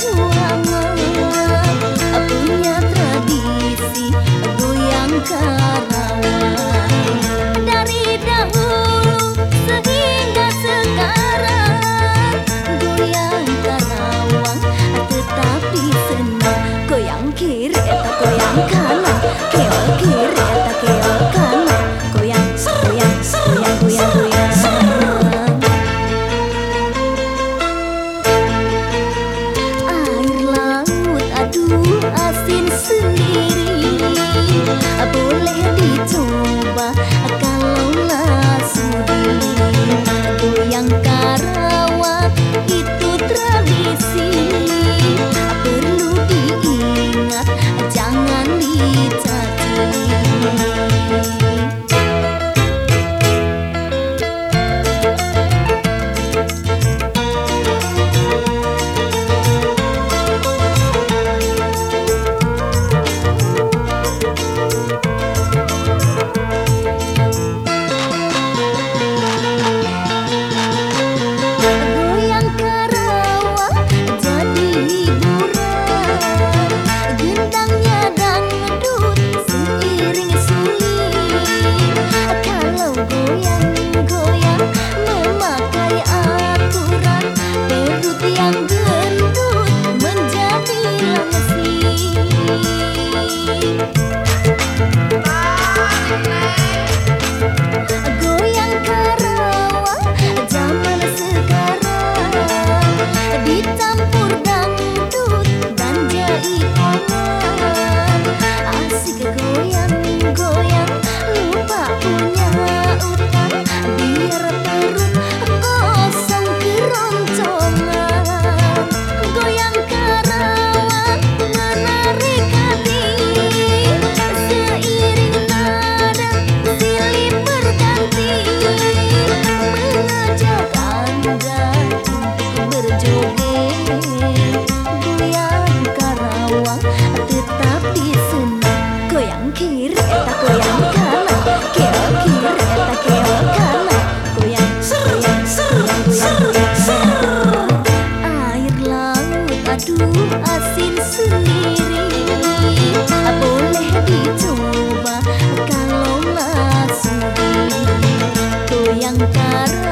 Wow. You. Yang